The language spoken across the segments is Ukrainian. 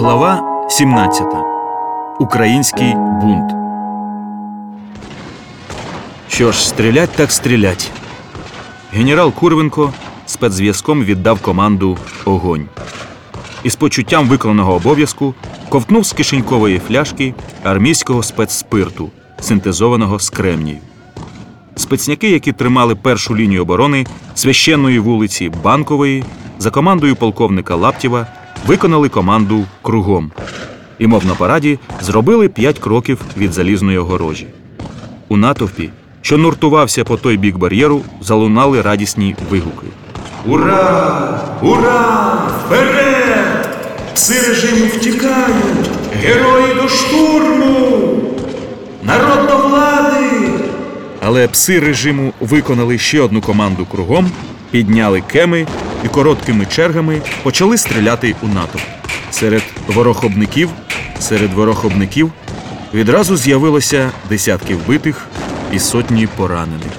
Глава 17. Український бунт. Що ж, стрілять так стрілять. Генерал Курвенко спецзв'язком віддав команду Огонь. Із почуттям виконаного обов'язку ковтнув з кишенькової фляжки армійського спецспирту, синтезованого з кремнію. Спецняки, які тримали першу лінію оборони священної вулиці Банкової, за командою полковника Лаптєва виконали команду кругом і, мов на параді, зробили п'ять кроків від залізної огорожі. У натовпі, що нуртувався по той бік бар'єру, залунали радісні вигуки. Ура! Ура! Вперед! Пси режиму втікають! Герої до штурму! Народ до влади! Але пси режиму виконали ще одну команду кругом, підняли кеми і короткими чергами почали стріляти у натовп. Серед ворохобників, серед ворохобників відразу з'явилося десятки вбитих і сотні поранених.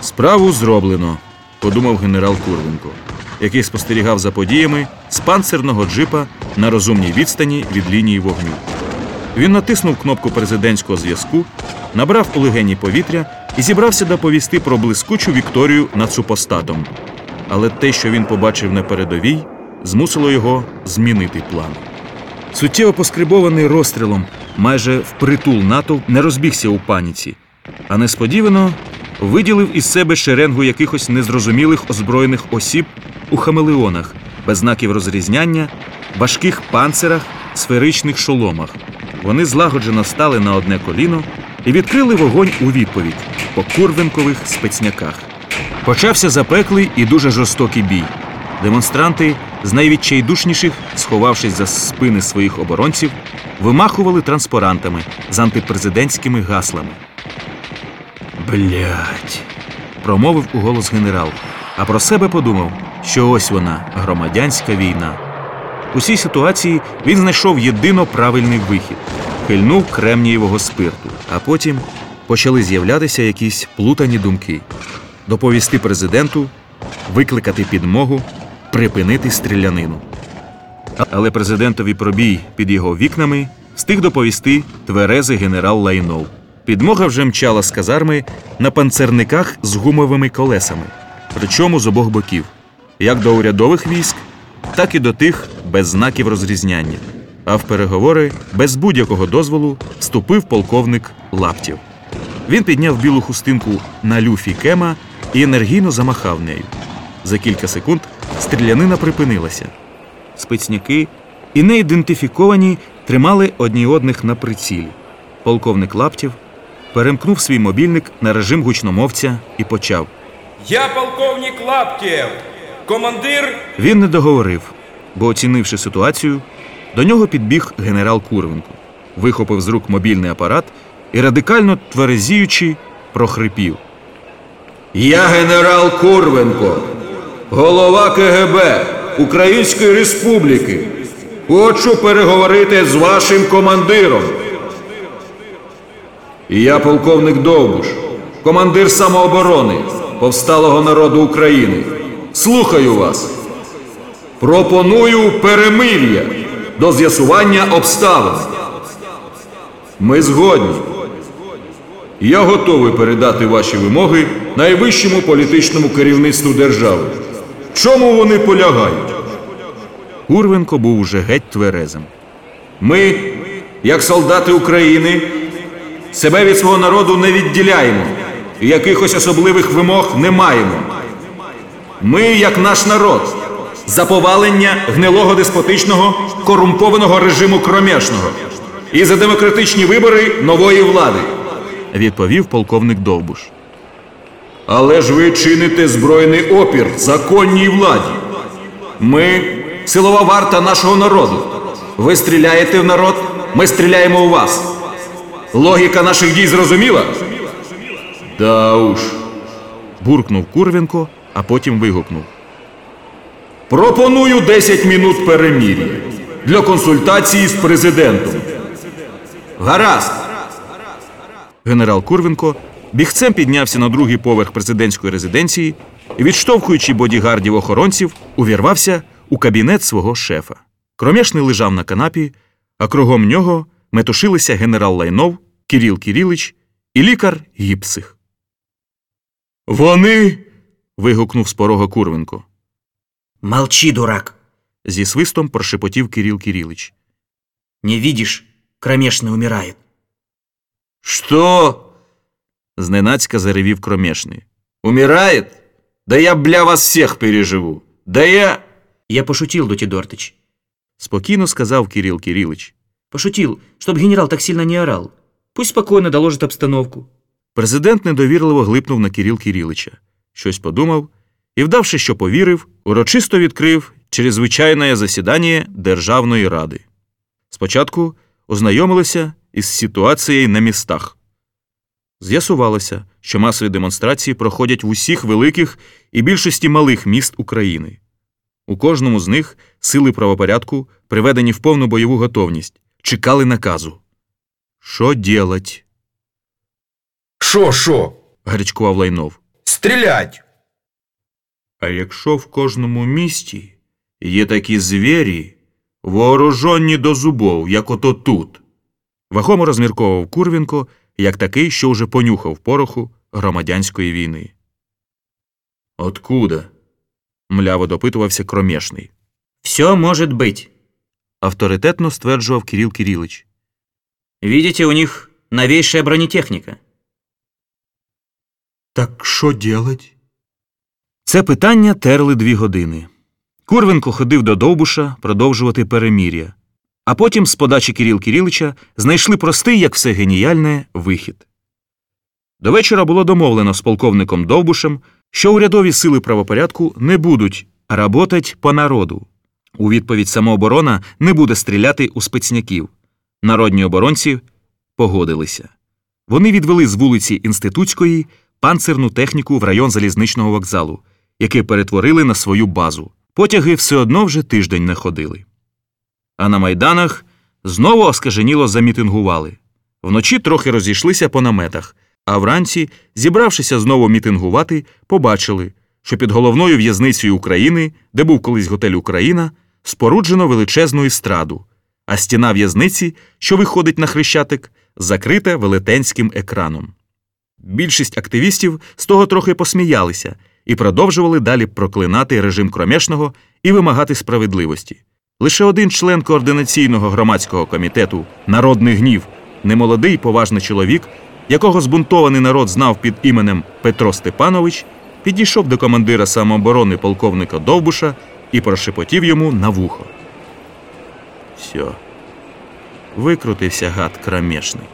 Справу зроблено, подумав генерал Курленко, який спостерігав за подіями з панцерного джипа на розумній відстані від лінії вогню. Він натиснув кнопку президентського зв'язку, набрав у легені повітря і зібрався доповісти про блискучу Вікторію над супостатом. Але те, що він побачив на передовій, змусило його змінити план. Суттєво поскрибований розстрілом, майже впритул натовп не розбігся у паніці, а несподівано виділив із себе шеренгу якихось незрозумілих озброєних осіб у хамелеонах, без знаків розрізняння, важких панцирах, сферичних шоломах. Вони злагоджено стали на одне коліно і відкрили вогонь у відповідь по курвенкових спецняках. Почався запеклий і дуже жорстокий бій. Демонстранти з найвідчайдушніших, сховавшись за спини своїх оборонців, вимахували транспарантами з антипрезидентськими гаслами. Блять. промовив у голос генерал, а про себе подумав, що ось вона, громадянська війна. У цій ситуації він знайшов єдино правильний вихід, хильнув кремнієвого спирту, а потім почали з'являтися якісь плутані думки доповісти президенту, викликати підмогу, припинити стрілянину. Але президентові пробій під його вікнами встиг доповісти тверезий генерал Лайнов. Підмога вже мчала з казарми на панцерниках з гумовими колесами, причому з обох боків, як до урядових військ, так і до тих без знаків розрізняння. А в переговори без будь-якого дозволу вступив полковник Лаптєв. Він підняв білу хустинку на люфі Кема і енергійно замахав нею. За кілька секунд стрілянина припинилася. Спецняки і неідентифіковані тримали одні одних на прицілі. Полковник Лаптєв перемкнув свій мобільник на режим гучномовця і почав. Я полковник Лаптєв, командир. Він не договорив, бо, оцінивши ситуацію, до нього підбіг генерал Курвенко, вихопив з рук мобільний апарат і радикально тверезіючи прохрипів. Я генерал Курвенко, голова КГБ Української Республіки. Хочу переговорити з вашим командиром. І я полковник Довбуш, командир самооборони повсталого народу України. Слухаю вас. Пропоную перемир'я до з'ясування обставин. Ми згодні. Я готовий передати ваші вимоги найвищому політичному керівництву держави. Чому вони полягають? Курвенко був уже геть тверезим. Ми, як солдати України, себе від свого народу не відділяємо і якихось особливих вимог не маємо. Ми, як наш народ, за повалення гнилого деспотичного корумпованого режиму кромешного і за демократичні вибори нової влади. Відповів полковник Довбуш. Але ж ви чините збройний опір законній владі. Ми силова варта нашого народу. Ви стріляєте в народ, ми стріляємо у вас. Логіка наших дій зрозуміла? Да уж. Буркнув Курвенко, а потім вигукнув. Пропоную 10 минут перемір'я для консультації з президентом. Гаразд. Генерал Курвенко бігцем піднявся на другий поверх президентської резиденції і, відштовхуючи бодігардів охоронців, увірвався у кабінет свого шефа. Кромешний лежав на канапі, а кругом нього метушилися генерал Лайнов, Кирил Кирилич і лікар Гіпсих. Вони. вигукнув з порога Курвенко. Молчи, дурак. Зі свистом прошепотів Кирил Кирилич. Не видишь, кромешный умирает. Что? Зненацька заревів кромешний. Умирает? Да я, бля, вас всех переживу. Да я... Я пошутил, Дутидортыч. Спокійно сказав Кирил Кирилич. Пошутил, чтоб генерал так сильно не орал. Пусть спокойно доложит обстановку. Президент недовірливо глипнув на Кирил Кирилича, щось подумав і, вдавши, що повірив, урочисто відкрив чрезвичайне засідання Державної ради. Спочатку ознайомилися із ситуацією на містах. З'ясувалося, що масові демонстрації проходять в усіх великих і більшості малих міст України. У кожному з них сили правопорядку, приведені в повну бойову готовність, чекали наказу. Що ділать? Шо, шо? гарячкував Лайнов. Стрілять! А якщо в кожному місті є такі звірі, вооружені до зубов, як ото тут. Вагомо розмірковував Курвінко, як такий, що вже понюхав пороху громадянської війни. Откуда? мляво допитувався кромешний. Все может быть. Авторитетно стверджував Кирил Кирилич. Видите, у них новейшая бронетехника. Так що делать? Це питання терли дві години. Курвенко ходив до Довбуша продовжувати перемір'я. А потім, з подачі Кирил Кирилича, знайшли простий, як все геніальне, вихід. До вечора було домовлено з полковником Довбушем, що урядові сили правопорядку не будуть работать по народу. У відповідь самооборона не буде стріляти у спецняків. Народні оборонці погодилися. Вони відвели з вулиці Інститутської панцирну техніку в район залізничного вокзалу, який перетворили на свою базу. Потяги все одно вже тиждень не ходили. А на майданах знову оскаженіло замітингували. Вночі трохи розійшлися по наметах, а вранці, зібравшися знову мітингувати, побачили, що під головною в'язницею України, де був колись готель Україна, споруджено величезну естраду, а стіна в'язниці, що виходить на хрещатик, закрита велетенським екраном. Більшість активістів з того трохи посміялися і продовжували далі проклинати режим кромешного і вимагати справедливості. Лише один член координаційного громадського комітету Народний гнів, немолодий поважний чоловік, якого збунтований народ знав під іменем Петро Степанович, підійшов до командира самооборони полковника Довбуша і прошепотів йому на вухо. Все. Викрутився гад кромешний.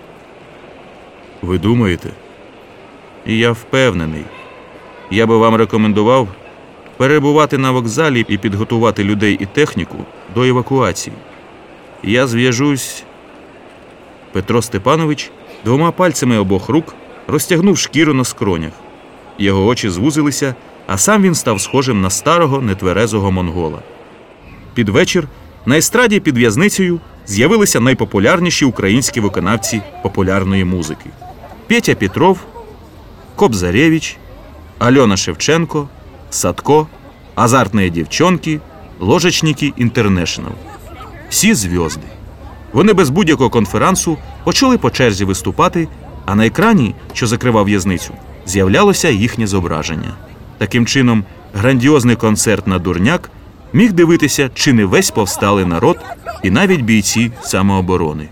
Ви думаєте? Я впевнений. Я би вам рекомендував перебувати на вокзалі і підготувати людей і техніку до евакуації. Я зв'яжусь. Петро Степанович двома пальцями обох рук розтягнув шкіру на скронях. Його очі звузилися, а сам він став схожим на старого нетверезого монгола. Під вечір на естраді під в'язницею з'явилися найпопулярніші українські виконавці популярної музики: Петя Петров, Кобзаревич, Альона Шевченко, Садко, Азартные девчонки, Ложечники Інтернешнл. Всі зв'язди. Вони без будь-якого конферансу почали по черзі виступати, а на екрані, що закривав в'язницю, з'являлося їхнє зображення. Таким чином, грандіозний концерт на дурняк міг дивитися, чи не весь повсталий народ і навіть бійці самооборони.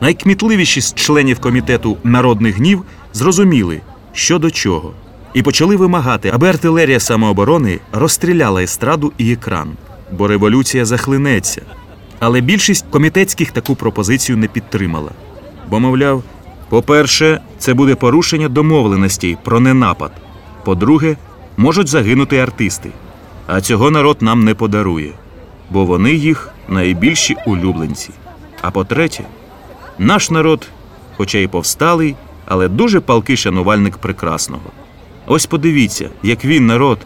Найкмітливіші з членів комітету народних гнів зрозуміли, що до чого, і почали вимагати, аби артилерія самооборони розстріляла естраду і екран, бо революція захлинеться. Але більшість комітетських таку пропозицію не підтримала. Бо, мовляв, по-перше, це буде порушення домовленостей про ненапад. По-друге, можуть загинути артисти. А цього народ нам не подарує, бо вони їх найбільші улюбленці. А по-третє, наш народ, хоча й повсталий, але дуже палкий шанувальник прекрасного. Ось подивіться, як він, народ,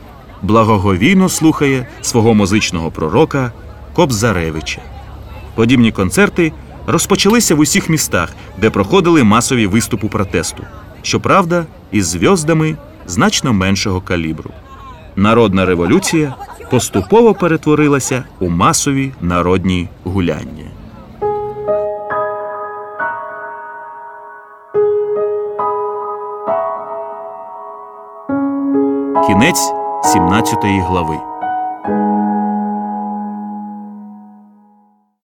благоговійно слухає свого музичного пророка Кобзаревича. Подібні концерти розпочалися в усіх містах, де проходили масові виступи протесту. Щоправда, із зв'яздами значно меншого калібру. Народна революція поступово перетворилася у масові народні гуляння. Кінець 17 глави.